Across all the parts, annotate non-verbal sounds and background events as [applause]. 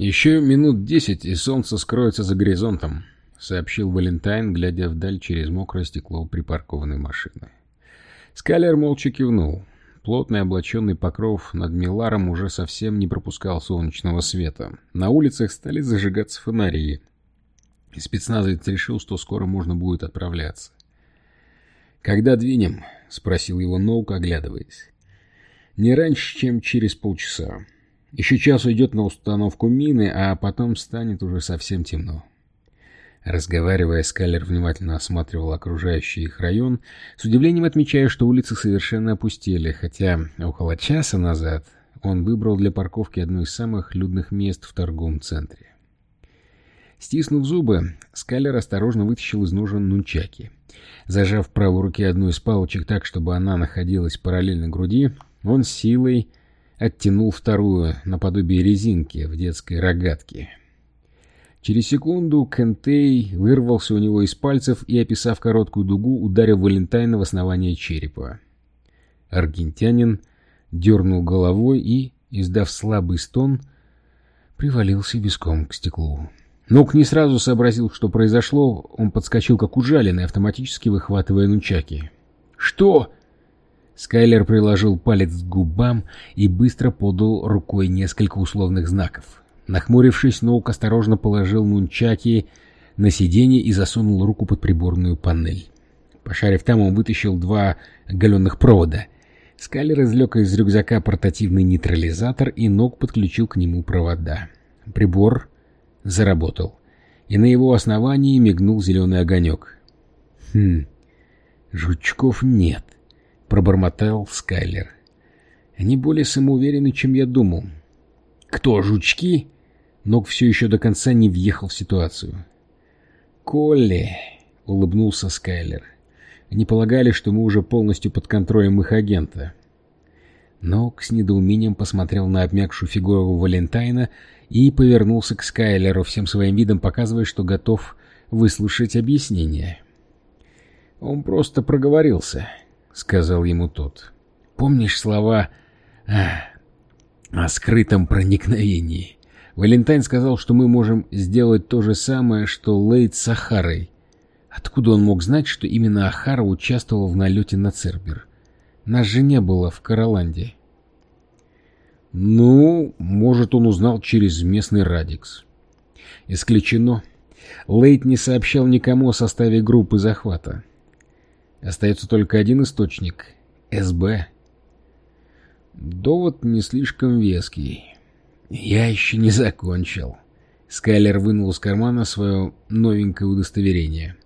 «Еще минут десять, и солнце скроется за горизонтом», — сообщил Валентайн, глядя вдаль через мокрое стекло припаркованной машины. Скайлер молча кивнул. Плотный облаченный покров над Миларом уже совсем не пропускал солнечного света. На улицах стали зажигаться фонари. И спецназовец решил, что скоро можно будет отправляться. «Когда двинем?» — спросил его Ноук, оглядываясь. «Не раньше, чем через полчаса. Еще час уйдет на установку мины, а потом станет уже совсем темно». Разговаривая, Скайлер внимательно осматривал окружающий их район, с удивлением отмечая, что улицы совершенно опустели, хотя около часа назад он выбрал для парковки одно из самых людных мест в торговом центре. Стиснув зубы, Скайлер осторожно вытащил из ножен нунчаки. Зажав в правой руке одну из палочек так, чтобы она находилась параллельно груди, он силой оттянул вторую наподобие резинки в детской рогатке. Через секунду Кентей вырвался у него из пальцев и, описав короткую дугу, ударил Валентайна в основание черепа. Аргентянин дернул головой и, издав слабый стон, привалился виском к стеклу. Нок не сразу сообразил, что произошло, он подскочил как ужаленный, автоматически выхватывая нунчаки. «Что?» Скайлер приложил палец к губам и быстро подал рукой несколько условных знаков. Нахмурившись, Ноук осторожно положил нунчаки на сиденье и засунул руку под приборную панель. Пошарив там, он вытащил два галенных провода. Скайлер извлек из рюкзака портативный нейтрализатор, и Нок подключил к нему провода. Прибор заработал, и на его основании мигнул зеленый огонек. «Хм, жучков нет», — пробормотал Скайлер. «Они более самоуверены, чем я думал». «Кто, жучки?» Ног все еще до конца не въехал в ситуацию. «Колли», — улыбнулся Скайлер. «Они полагали, что мы уже полностью под контролем их агента». Нок с недоумением посмотрел на обмякшую фигуру Валентайна и повернулся к Скайлеру, всем своим видом показывая, что готов выслушать объяснение. «Он просто проговорился», — сказал ему тот. «Помнишь слова о скрытом проникновении? Валентайн сказал, что мы можем сделать то же самое, что Лейд с Ахарой. Откуда он мог знать, что именно Ахара участвовал в налете на Цербер? Нас же не было в Кароланде». Ну, может, он узнал через местный Радикс. Исключено. Лейт не сообщал никому о составе группы захвата. Остается только один источник — СБ. Довод не слишком веский. Я еще не закончил. Скайлер вынул из кармана свое новенькое удостоверение.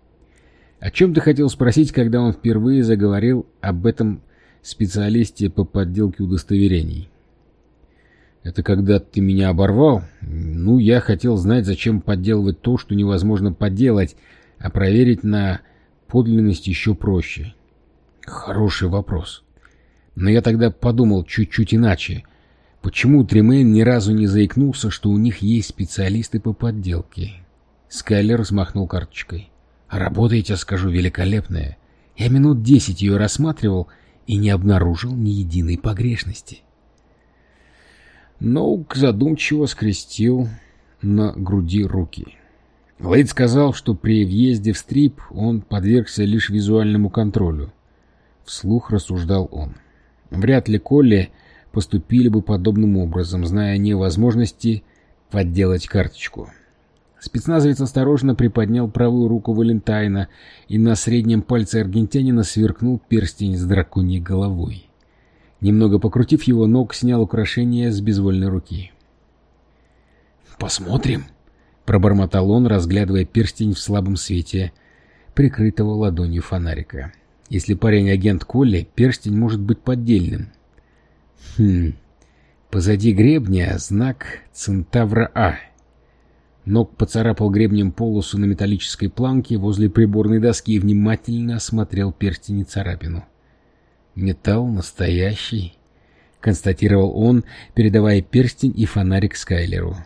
О чем ты хотел спросить, когда он впервые заговорил об этом специалисте по подделке удостоверений? Это когда ты меня оборвал? Ну, я хотел знать, зачем подделывать то, что невозможно подделать, а проверить на подлинность еще проще. Хороший вопрос. Но я тогда подумал чуть-чуть иначе. Почему Тремейн ни разу не заикнулся, что у них есть специалисты по подделке? Скайлер взмахнул карточкой. Работа, я тебе скажу, великолепная. Я минут десять ее рассматривал и не обнаружил ни единой погрешности. Ноук задумчиво скрестил на груди руки. Лейд сказал, что при въезде в стрип он подвергся лишь визуальному контролю. Вслух рассуждал он. Вряд ли Колли поступили бы подобным образом, зная невозможности подделать карточку. Спецназовец осторожно приподнял правую руку Валентайна, и на среднем пальце аргентянина сверкнул перстень с драконьей головой. Немного покрутив его, ног снял украшение с безвольной руки. «Посмотрим», — пробормотал он, разглядывая перстень в слабом свете, прикрытого ладонью фонарика. «Если парень агент Колли, перстень может быть поддельным». «Хм...» Позади гребня знак Центавра А. Ног поцарапал гребнем полосу на металлической планке возле приборной доски и внимательно осмотрел перстень и царапину. «Металл настоящий», — констатировал он, передавая перстень и фонарик Скайлеру.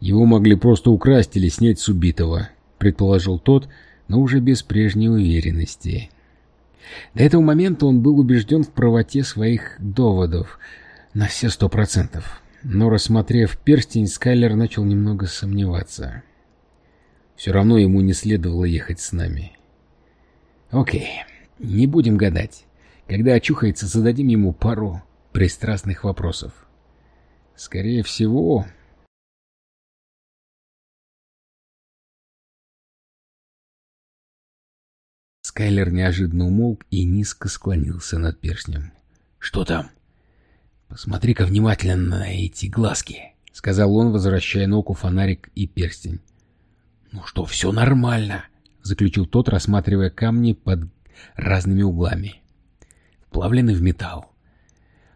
«Его могли просто украсть или снять с убитого», — предположил тот, но уже без прежней уверенности. До этого момента он был убежден в правоте своих доводов на все сто процентов. но, рассмотрев перстень, Скайлер начал немного сомневаться. Все равно ему не следовало ехать с нами. Окей, не будем гадать. Когда очухается, зададим ему пару пристрастных вопросов. Скорее всего... Скайлер неожиданно умолк и низко склонился над перстнем. «Что там?» «Посмотри-ка внимательно на эти глазки», — сказал он, возвращая Ноку фонарик и перстень. «Ну что, все нормально», — заключил тот, рассматривая камни под разными углами. Вплавлены в металл.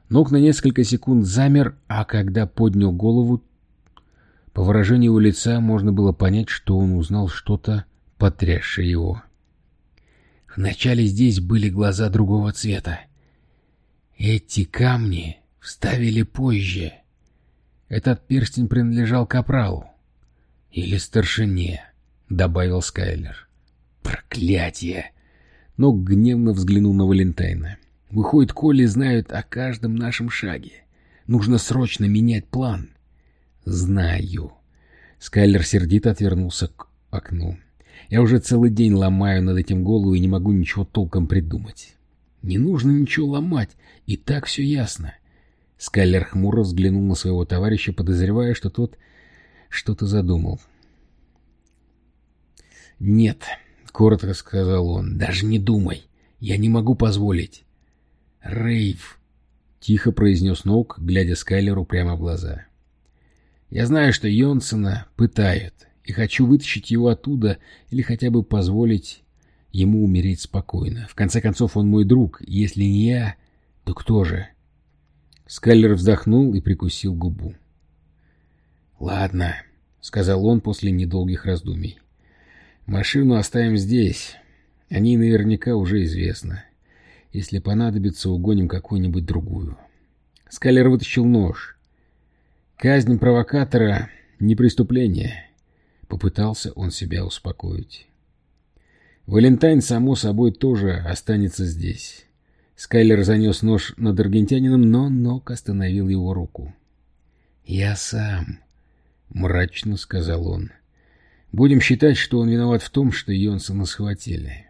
Нок на несколько секунд замер, а когда поднял голову, по выражению его лица можно было понять, что он узнал что-то, потрясшее его. Вначале здесь были глаза другого цвета. Эти камни вставили позже. Этот перстень принадлежал капралу. Или старшине, добавил Скайлер. Проклятие! Но гневно взглянул на Валентайна. Выходит, Коли знают о каждом нашем шаге. Нужно срочно менять план. Знаю. Скайлер сердито отвернулся к окну. Я уже целый день ломаю над этим голову и не могу ничего толком придумать. Не нужно ничего ломать, и так все ясно. Скайлер хмуро взглянул на своего товарища, подозревая, что тот что-то задумал. «Нет», — коротко сказал он, — «даже не думай. Я не могу позволить». «Рейв», — тихо произнес Ноук, глядя Скайлеру прямо в глаза. «Я знаю, что Йонсона пытают, и хочу вытащить его оттуда или хотя бы позволить ему умереть спокойно. В конце концов, он мой друг, и если не я, то кто же?» Скайлер вздохнул и прикусил губу. «Ладно», — сказал он после недолгих раздумий. «Машину оставим здесь. О ней наверняка уже известно. Если понадобится, угоним какую-нибудь другую». Скайлер вытащил нож. «Казнь провокатора — не преступление», — попытался он себя успокоить. «Валентайн, само собой, тоже останется здесь». Скайлер занес нож над аргентянином, но Нок остановил его руку. «Я сам», — мрачно сказал он. «Будем считать, что он виноват в том, что Йонсона схватили».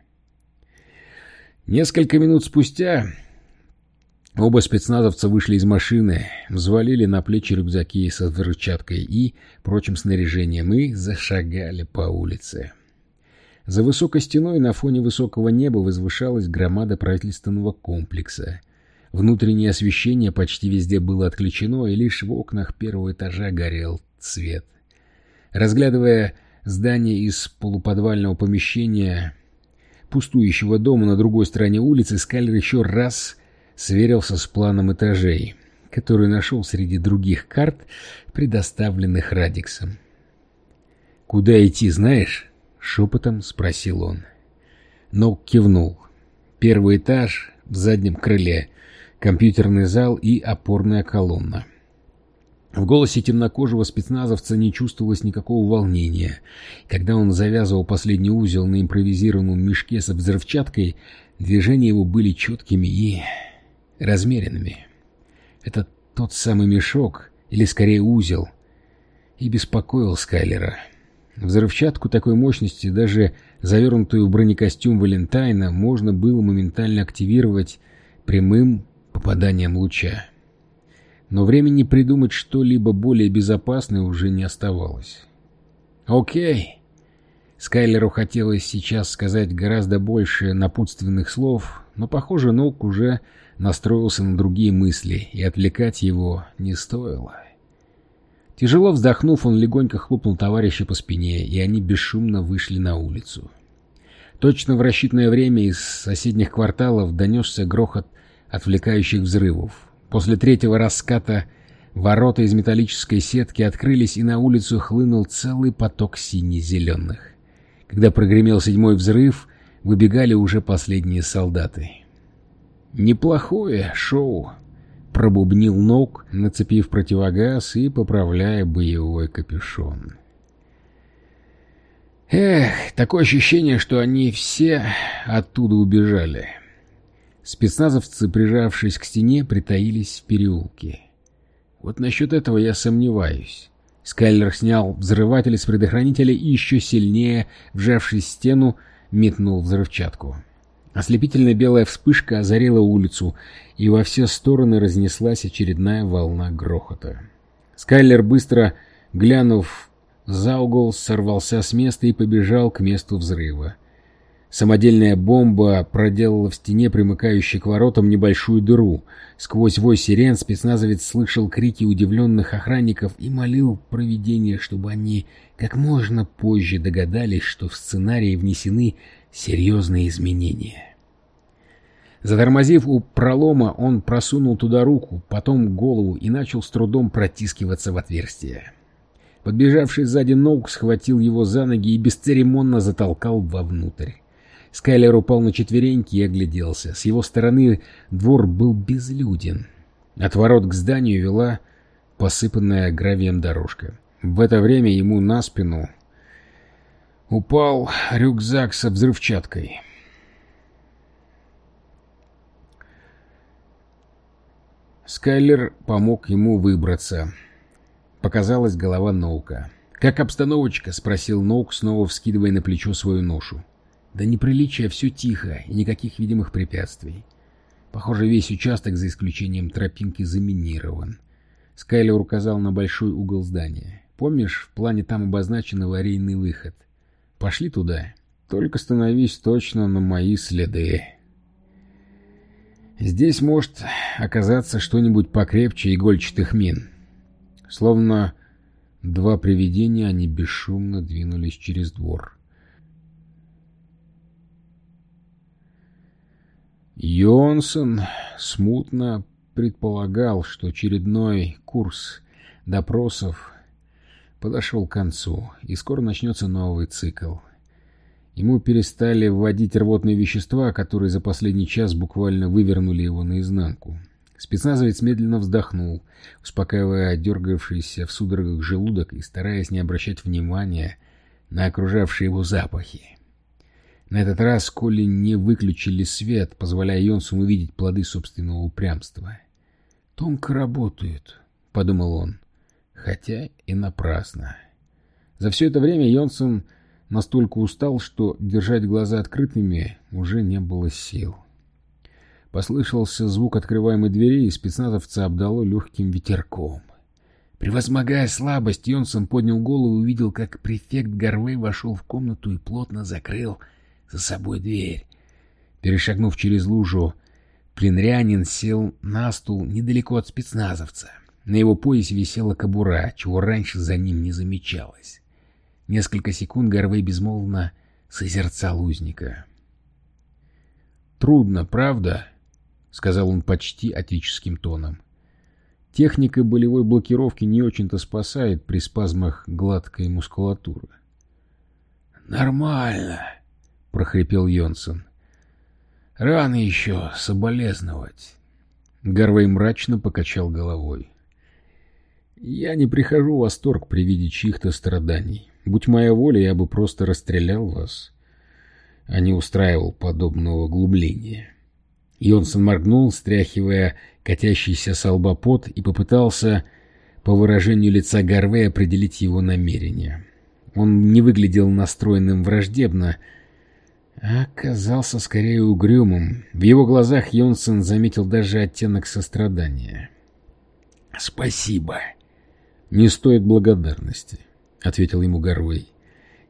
Несколько минут спустя оба спецназовца вышли из машины, взвалили на плечи рюкзаки со взрывчаткой и прочим снаряжением и зашагали по улице. За высокой стеной на фоне высокого неба возвышалась громада правительственного комплекса. Внутреннее освещение почти везде было отключено, и лишь в окнах первого этажа горел свет. Разглядывая здание из полуподвального помещения пустующего дома на другой стороне улицы, Скайлер еще раз сверился с планом этажей, который нашел среди других карт, предоставленных Радиксом. «Куда идти, знаешь?» Шепотом спросил он. Нок кивнул. Первый этаж, в заднем крыле, компьютерный зал и опорная колонна. В голосе темнокожего спецназовца не чувствовалось никакого волнения. Когда он завязывал последний узел на импровизированном мешке с взрывчаткой, движения его были четкими и размеренными. Это тот самый мешок, или скорее узел, и беспокоил Скайлера. Взрывчатку такой мощности, даже завернутую в бронекостюм Валентайна, можно было моментально активировать прямым попаданием луча. Но времени придумать что-либо более безопасное уже не оставалось. «Окей». Скайлеру хотелось сейчас сказать гораздо больше напутственных слов, но, похоже, Нок уже настроился на другие мысли, и отвлекать его не стоило. Тяжело вздохнув, он легонько хлопнул товарища по спине, и они бесшумно вышли на улицу. Точно в рассчитанное время из соседних кварталов донесся грохот отвлекающих взрывов. После третьего раската ворота из металлической сетки открылись, и на улицу хлынул целый поток сине-зеленых. Когда прогремел седьмой взрыв, выбегали уже последние солдаты. «Неплохое шоу», Пробубнил Ноук, нацепив противогаз и поправляя боевой капюшон. Эх, такое ощущение, что они все оттуда убежали. Спецназовцы, прижавшись к стене, притаились в переулке. Вот насчет этого я сомневаюсь. Скайлер снял взрыватель с предохранителя и еще сильнее, вжавшись в стену, метнул взрывчатку. Ослепительно белая вспышка озарила улицу, и во все стороны разнеслась очередная волна грохота. Скайлер, быстро глянув за угол, сорвался с места и побежал к месту взрыва. Самодельная бомба проделала в стене, примыкающей к воротам, небольшую дыру. Сквозь вой сирен спецназовец слышал крики удивленных охранников и молил провидение, чтобы они как можно позже догадались, что в сценарии внесены серьезные изменения. Затормозив у пролома, он просунул туда руку, потом голову и начал с трудом протискиваться в отверстие. Подбежавший сзади Ноук схватил его за ноги и бесцеремонно затолкал вовнутрь. Скайлер упал на четвереньки и огляделся. С его стороны двор был безлюден. От ворот к зданию вела посыпанная гравием дорожка. В это время ему на спину упал рюкзак со взрывчаткой. Скайлер помог ему выбраться. Показалась голова Ноука. «Как обстановочка?» — спросил Ноук, снова вскидывая на плечо свою ношу. До неприличия все тихо и никаких видимых препятствий. Похоже, весь участок, за исключением тропинки, заминирован. Скайлер указал на большой угол здания. Помнишь, в плане там обозначен аварийный выход? Пошли туда. Только становись точно на мои следы. Здесь может оказаться что-нибудь покрепче игольчатых мин. Словно два привидения, они бесшумно двинулись через двор. Йонсон смутно предполагал, что очередной курс допросов подошел к концу, и скоро начнется новый цикл. Ему перестали вводить рвотные вещества, которые за последний час буквально вывернули его наизнанку. Спецназовец медленно вздохнул, успокаивая дергавшийся в судорогах желудок и стараясь не обращать внимания на окружавшие его запахи. На этот раз Коли не выключили свет, позволяя Йонсу увидеть плоды собственного упрямства. «Тонко работают», — подумал он, хотя и напрасно. За все это время Йонсон настолько устал, что держать глаза открытыми уже не было сил. Послышался звук открываемой двери, и спецназовца обдало легким ветерком. Превозмогая слабость, Йонсон поднял голову и увидел, как префект Гарвей вошел в комнату и плотно закрыл за собой дверь. Перешагнув через лужу, Клинрянин сел на стул недалеко от спецназовца. На его поясе висела кобура, чего раньше за ним не замечалось. Несколько секунд Гарвей безмолвно созерцал узника. «Трудно, правда?» — сказал он почти отеческим тоном. Техника болевой блокировки не очень-то спасает при спазмах гладкой мускулатуры. «Нормально», — прохрипел Йонсон. «Рано еще соболезновать». Гарвей мрачно покачал головой. «Я не прихожу в восторг при виде чьих-то страданий. Будь моя воля, я бы просто расстрелял вас, а не устраивал подобного углубления». Йонсон моргнул, стряхивая катящийся с лба и попытался, по выражению лица Гарвей, определить его намерение. Он не выглядел настроенным враждебно, оказался скорее угрюмым. В его глазах Йонсон заметил даже оттенок сострадания. «Спасибо». «Не стоит благодарности», — ответил ему Гарвей.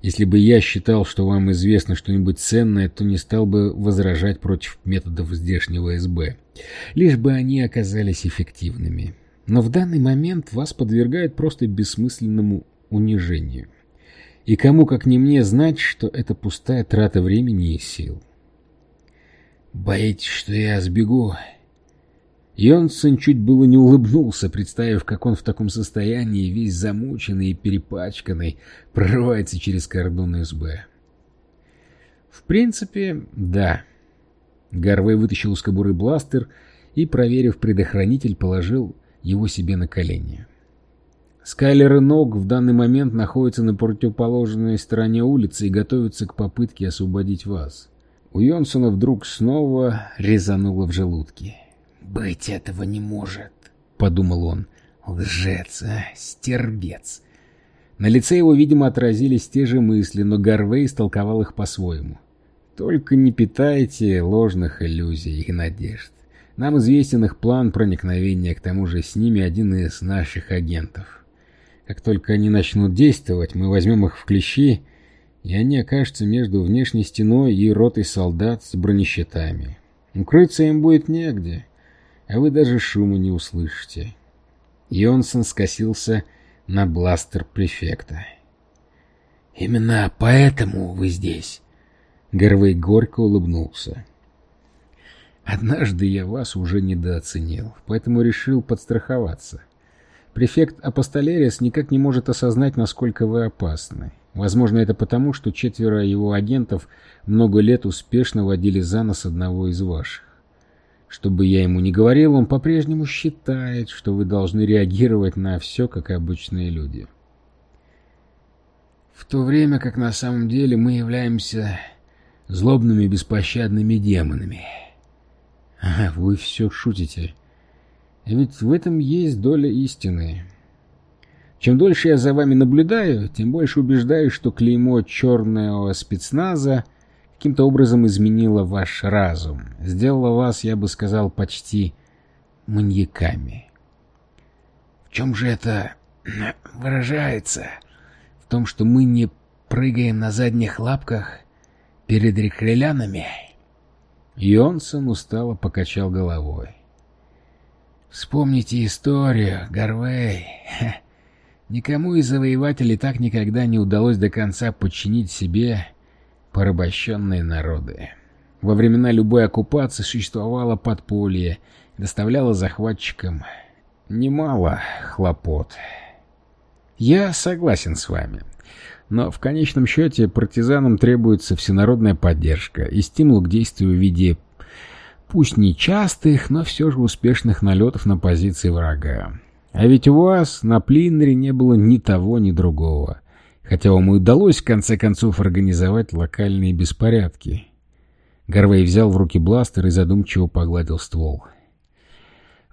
«Если бы я считал, что вам известно что-нибудь ценное, то не стал бы возражать против методов здешнего СБ, лишь бы они оказались эффективными. Но в данный момент вас подвергают просто бессмысленному унижению». И кому, как не мне, знать, что это пустая трата времени и сил. «Боитесь, что я сбегу?» Йонсон чуть было не улыбнулся, представив, как он в таком состоянии, весь замученный и перепачканный, прорывается через кордон СБ. В принципе, да. Гарвей вытащил из кобуры бластер и, проверив предохранитель, положил его себе на колени. Скайлер и Ног в данный момент находятся на противоположной стороне улицы и готовятся к попытке освободить вас. У Йонсона вдруг снова резануло в желудке. «Быть этого не может», — подумал он. Лжец, а, стербец. На лице его, видимо, отразились те же мысли, но Гарвей истолковал их по-своему. Только не питайте ложных иллюзий и надежд. Нам известен их план проникновения, к тому же с ними один из наших агентов. Как только они начнут действовать, мы возьмем их в клещи, и они окажутся между внешней стеной и ротой солдат с бронещитами. Укрыться им будет негде, а вы даже шума не услышите. Йонсон скосился на бластер префекта. «Именно поэтому вы здесь?» Гарвей горько улыбнулся. «Однажды я вас уже недооценил, поэтому решил подстраховаться. Префект Апостолерис никак не может осознать, насколько вы опасны. Возможно, это потому, что четверо его агентов много лет успешно водили за нос одного из ваших. Что бы я ему ни говорил, он по-прежнему считает, что вы должны реагировать на все, как обычные люди. В то время как на самом деле мы являемся злобными беспощадными демонами. Вы все шутите. Ведь в этом есть доля истины. Чем дольше я за вами наблюдаю, тем больше убеждаюсь, что клеймо черного спецназа каким-то образом изменило ваш разум, сделало вас, я бы сказал, почти маньяками. В чем же это [clears throat] выражается? В том, что мы не прыгаем на задних лапках перед рекрелянами? Йонсон устало покачал головой. Вспомните историю, Гарвей. [laughs] Никому из завоевателей так никогда не удалось до конца подчинить себе порабощенные народы. Во времена любой оккупации существовало подполье, доставляло захватчикам немало хлопот. Я согласен с вами. Но в конечном счете партизанам требуется всенародная поддержка и стимул к действию в виде пусть не частых, но все же успешных налетов на позиции врага. А ведь у вас на Плиннере не было ни того, ни другого. Хотя и удалось в конце концов организовать локальные беспорядки. Гарвей взял в руки бластер и задумчиво погладил ствол.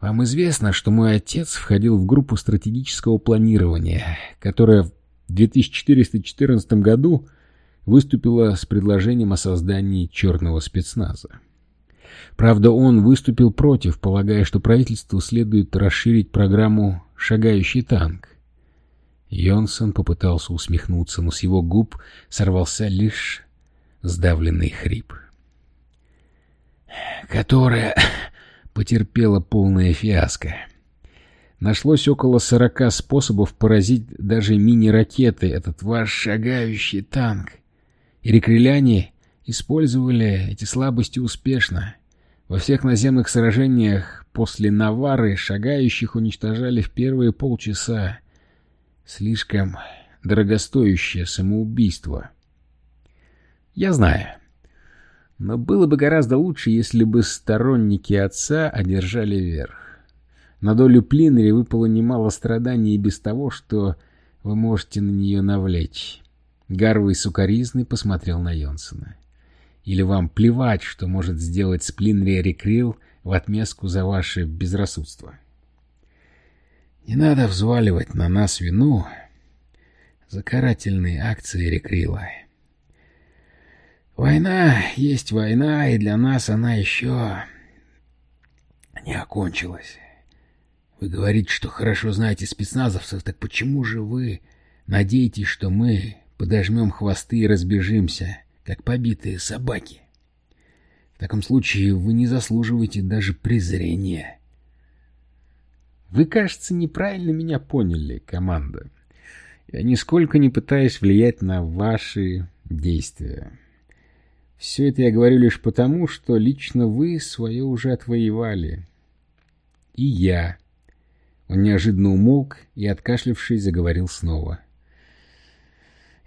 Вам известно, что мой отец входил в группу стратегического планирования, которая в 2414 году выступила с предложением о создании черного спецназа. Правда, он выступил против, полагая, что правительству следует расширить программу «Шагающий танк». Йонсон попытался усмехнуться, но с его губ сорвался лишь сдавленный хрип. «Которая [clears throat] потерпела полное фиаско. Нашлось около сорока способов поразить даже мини-ракеты, этот ваш шагающий танк. И рекреляне использовали эти слабости успешно. Во всех наземных сражениях после Навары шагающих уничтожали в первые полчаса. Слишком дорогостоящее самоубийство. Я знаю. Но было бы гораздо лучше, если бы сторонники отца одержали верх. На долю Плинери выпало немало страданий и без того, что вы можете на нее навлечь. Гарвей сукоризный посмотрел на Йонсона. Или вам плевать, что может сделать Сплинри Рекрил в отместку за ваше безрассудство? Не надо взваливать на нас вину за карательные акции Рекрила. Война есть война, и для нас она еще не окончилась. Вы говорите, что хорошо знаете спецназовцев, так почему же вы надеетесь, что мы подожмем хвосты и разбежимся, как побитые собаки. В таком случае вы не заслуживаете даже презрения. Вы, кажется, неправильно меня поняли, команда. Я нисколько не пытаюсь влиять на ваши действия. Все это я говорю лишь потому, что лично вы свое уже отвоевали. И я. Он неожиданно умолк и, откашлявшись, заговорил снова. —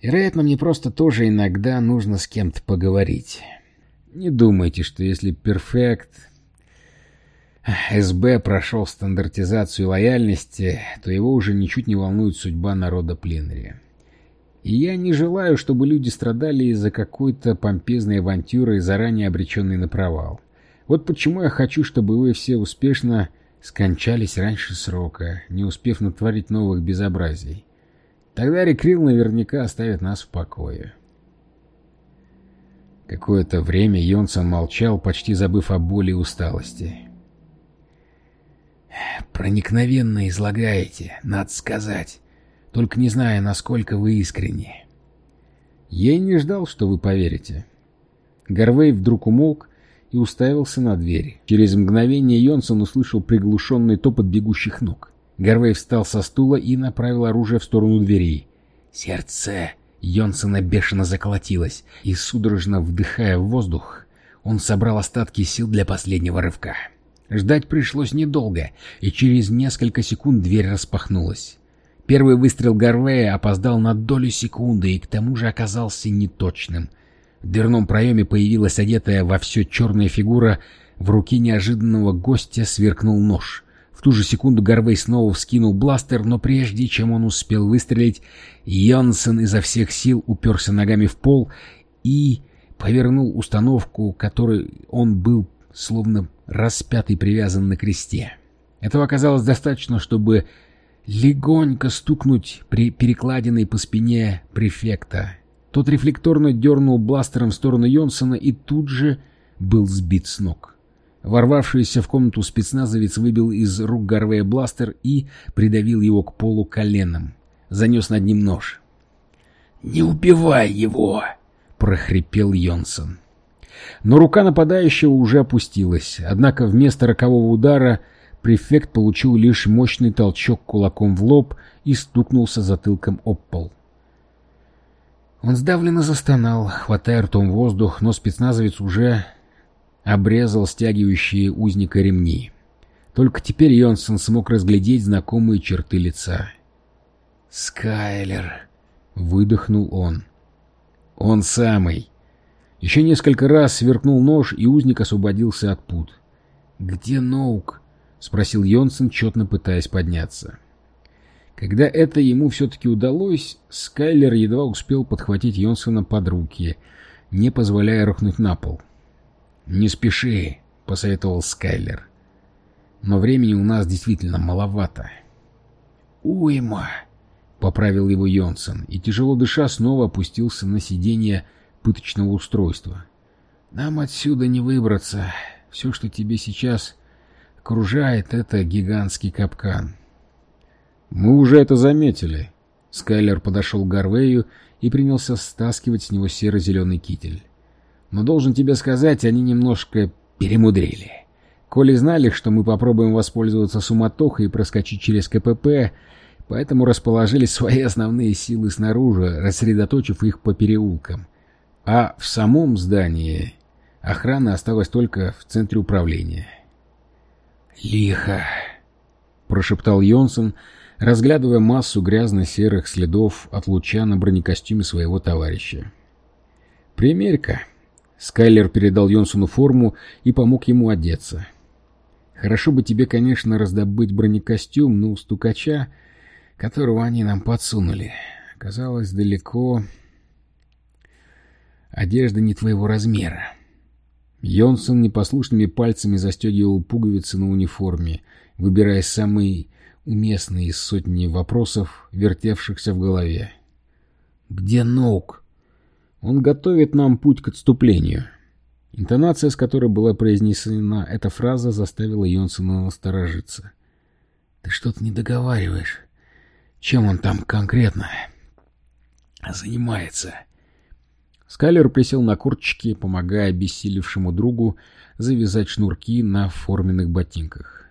Вероятно, мне просто тоже иногда нужно с кем-то поговорить. Не думайте, что если перфект СБ прошел стандартизацию лояльности, то его уже ничуть не волнует судьба народа Пленри. И я не желаю, чтобы люди страдали из-за какой-то помпезной авантюры, заранее обреченной на провал. Вот почему я хочу, чтобы вы все успешно скончались раньше срока, не успев натворить новых безобразий. Тогда Рекрил наверняка оставит нас в покое. Какое-то время Йонсон молчал, почти забыв о боли и усталости. «Проникновенно излагаете, надо сказать, только не знаю, насколько вы искренни». «Я и не ждал, что вы поверите». Гарвей вдруг умолк и уставился на дверь. Через мгновение Йонсон услышал приглушенный топот бегущих ног. Гарвей встал со стула и направил оружие в сторону дверей. Сердце Йонсона бешено заколотилось, и, судорожно вдыхая воздух, он собрал остатки сил для последнего рывка. Ждать пришлось недолго, и через несколько секунд дверь распахнулась. Первый выстрел Гарвея опоздал на долю секунды и к тому же оказался неточным — в дверном проеме появилась одетая во все черная фигура, в руке неожиданного гостя сверкнул нож. В ту же секунду Гарвей снова вскинул бластер, но прежде чем он успел выстрелить, Йонсен изо всех сил уперся ногами в пол и повернул установку, которой он был словно распятый привязан на кресте. Этого оказалось достаточно, чтобы легонько стукнуть при перекладиной по спине префекта, тот рефлекторно дернул бластером в сторону Йонсона и тут же был сбит с ног. Ворвавшийся в комнату спецназовец выбил из рук Гарвея бластер и придавил его к полу коленом. Занес над ним нож. «Не убивай его!» — прохрипел Йонсон. Но рука нападающего уже опустилась, однако вместо рокового удара префект получил лишь мощный толчок кулаком в лоб и стукнулся затылком об пол. Он сдавленно застонал, хватая ртом воздух, но спецназовец уже обрезал стягивающие узника ремни. Только теперь Йонсон смог разглядеть знакомые черты лица. «Скайлер!» — выдохнул он. «Он самый!» Еще несколько раз сверкнул нож, и узник освободился от пут. «Где Ноук?» — спросил Йонсон, четно пытаясь подняться. Когда это ему все-таки удалось, Скайлер едва успел подхватить Йонсона под руки, не позволяя рухнуть на пол. «Не спеши», — посоветовал Скайлер. «Но времени у нас действительно маловато». «Уйма», — поправил его Йонсон, и, тяжело дыша, снова опустился на сиденье пыточного устройства. «Нам отсюда не выбраться. Все, что тебе сейчас окружает, — это гигантский капкан». «Мы уже это заметили». Скайлер подошел к Гарвею и принялся стаскивать с него серо-зеленый китель. «Но должен тебе сказать, они немножко перемудрили. Коли знали, что мы попробуем воспользоваться суматохой и проскочить через КПП, поэтому расположили свои основные силы снаружи, рассредоточив их по переулкам. А в самом здании охрана осталась только в центре управления». «Лихо», — прошептал Йонсон, — разглядывая массу грязно-серых следов от луча на бронекостюме своего товарища. «Примерь-ка!» Скайлер передал Йонсону форму и помог ему одеться. «Хорошо бы тебе, конечно, раздобыть бронекостюм, но у стукача, которого они нам подсунули, оказалось далеко... Одежда не твоего размера». Йонсон непослушными пальцами застегивал пуговицы на униформе, выбирая самый уместные из сотни вопросов, вертевшихся в голове. «Где Ноук?» «Он готовит нам путь к отступлению». Интонация, с которой была произнесена эта фраза, заставила Йонсона насторожиться. «Ты что-то не договариваешь. Чем он там конкретно занимается?» Скайлер присел на курточки, помогая обессилевшему другу завязать шнурки на форменных ботинках.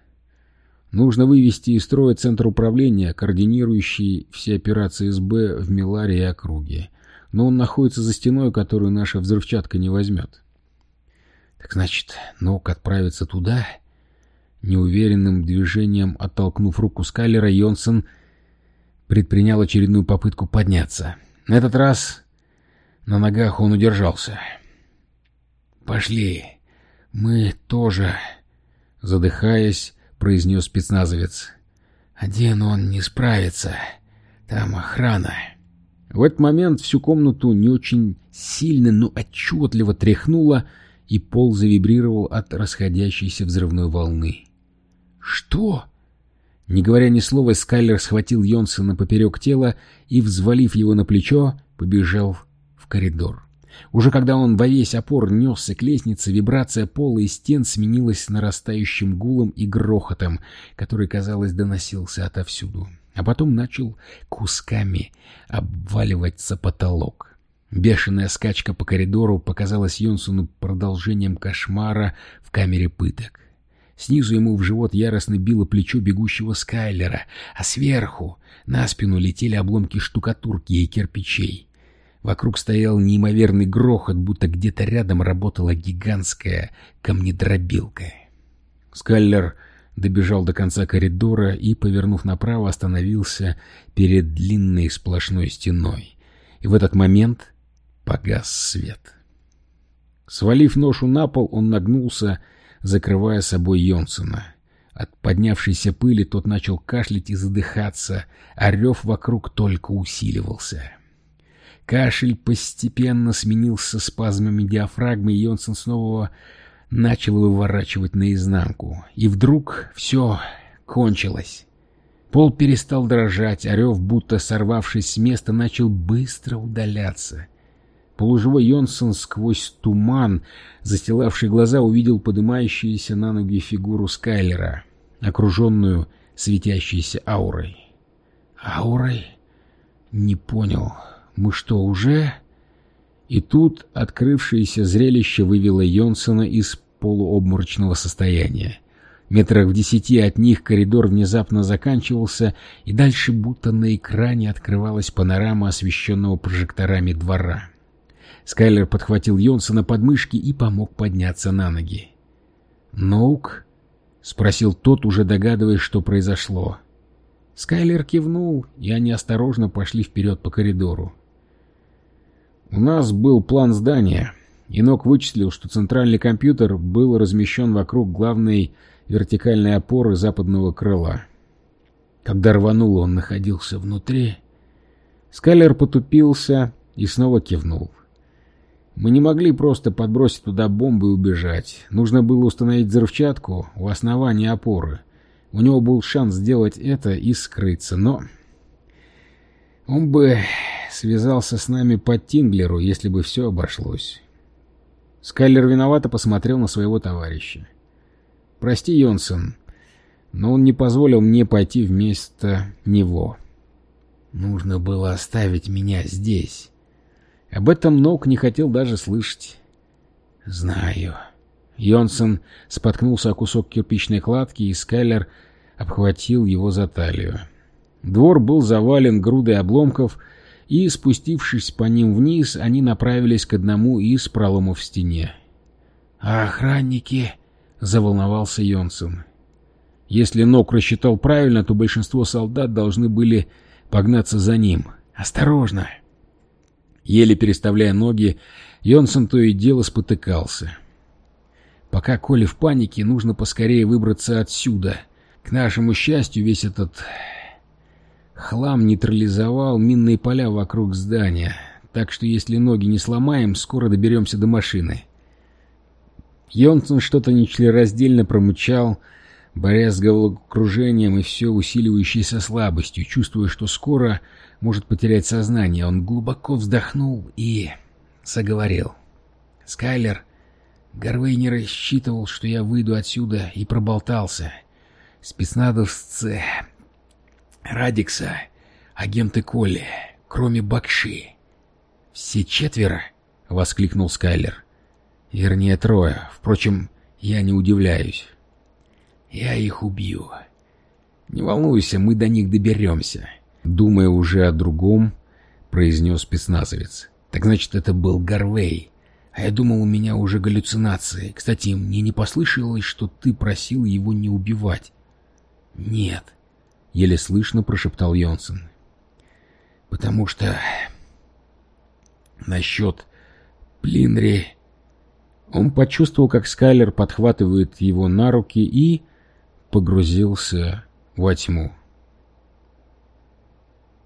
Нужно вывести из строя центр управления, координирующий все операции СБ в Миларе и округе. Но он находится за стеной, которую наша взрывчатка не возьмет. Так значит, Нок отправится туда? Неуверенным движением, оттолкнув руку Скайлера, Йонсон предпринял очередную попытку подняться. На этот раз на ногах он удержался. «Пошли. Мы тоже...» Задыхаясь, произнес спецназовец. «Один он не справится. Там охрана». В этот момент всю комнату не очень сильно, но отчетливо тряхнуло, и пол завибрировал от расходящейся взрывной волны. «Что?» Не говоря ни слова, Скайлер схватил Йонсона поперек тела и, взвалив его на плечо, побежал коридор. Уже когда он во весь опор несся к лестнице, вибрация пола и стен сменилась нарастающим гулом и грохотом, который, казалось, доносился отовсюду. А потом начал кусками обваливаться потолок. Бешеная скачка по коридору показалась Йонсону продолжением кошмара в камере пыток. Снизу ему в живот яростно било плечо бегущего Скайлера, а сверху на спину летели обломки штукатурки и кирпичей. Вокруг стоял неимоверный грохот, будто где-то рядом работала гигантская камнедробилка. Скайлер добежал до конца коридора и, повернув направо, остановился перед длинной сплошной стеной. И в этот момент погас свет. Свалив ношу на пол, он нагнулся закрывая собой Йонсона. От поднявшейся пыли тот начал кашлять и задыхаться, а рев вокруг только усиливался. Кашель постепенно сменился спазмами диафрагмы, и Йонсон снова начал выворачивать наизнанку. И вдруг все кончилось. Пол перестал дрожать, а рев, будто сорвавшись с места, начал быстро удаляться. Полуживой Йонсон сквозь туман, застилавший глаза, увидел поднимающуюся на ноги фигуру Скайлера, окруженную светящейся аурой. «Аурой? Не понял. Мы что, уже...» И тут открывшееся зрелище вывело Йонсона из полуобморочного состояния. Метрах в десяти от них коридор внезапно заканчивался, и дальше будто на экране открывалась панорама освещенного прожекторами двора. Скайлер подхватил Йонсона под мышки и помог подняться на ноги. «Ноук?» — спросил тот, уже догадываясь, что произошло. Скайлер кивнул, и они осторожно пошли вперед по коридору. «У нас был план здания». Инок вычислил, что центральный компьютер был размещен вокруг главной вертикальной опоры западного крыла. Когда рвануло, он находился внутри. Скайлер потупился и снова кивнул. Мы не могли просто подбросить туда бомбы и убежать. Нужно было установить взрывчатку у основания опоры. У него был шанс сделать это и скрыться, но... Он бы связался с нами по Тинглеру, если бы все обошлось. Скайлер виновато посмотрел на своего товарища. «Прости, Йонсон, но он не позволил мне пойти вместо него. Нужно было оставить меня здесь». Об этом Ноук не хотел даже слышать. «Знаю». Йонсон споткнулся о кусок кирпичной кладки, и Скайлер обхватил его за талию. Двор был завален грудой обломков, и, спустившись по ним вниз, они направились к одному из проломов в стене. «А охранники?» — заволновался Йонсон. Если Нок рассчитал правильно, то большинство солдат должны были погнаться за ним. «Осторожно!» Еле переставляя ноги, Йонсон то и дело спотыкался. Пока Коля в панике, нужно поскорее выбраться отсюда. К нашему счастью, весь этот хлам нейтрализовал минные поля вокруг здания, так что если ноги не сломаем, скоро доберемся до машины. Йонсон что-то нечленораздельно промычал, борясь с головокружением и все усиливающейся слабостью, чувствуя, что скоро может потерять сознание. Он глубоко вздохнул и заговорил. «Скайлер, Гарвей не рассчитывал, что я выйду отсюда, и проболтался. Спецназовцы Радикса, агенты Колли, кроме Бакши. «Все четверо?» — воскликнул Скайлер. «Вернее, трое. Впрочем, я не удивляюсь. Я их убью. Не волнуйся, мы до них доберемся». Думая уже о другом, произнес спецназовец. Так значит, это был Гарвей. А я думал, у меня уже галлюцинации. Кстати, мне не послышалось, что ты просил его не убивать. Нет, еле слышно прошептал Йонсон. Потому что насчет Плинри... Он почувствовал, как Скайлер подхватывает его на руки и погрузился во тьму.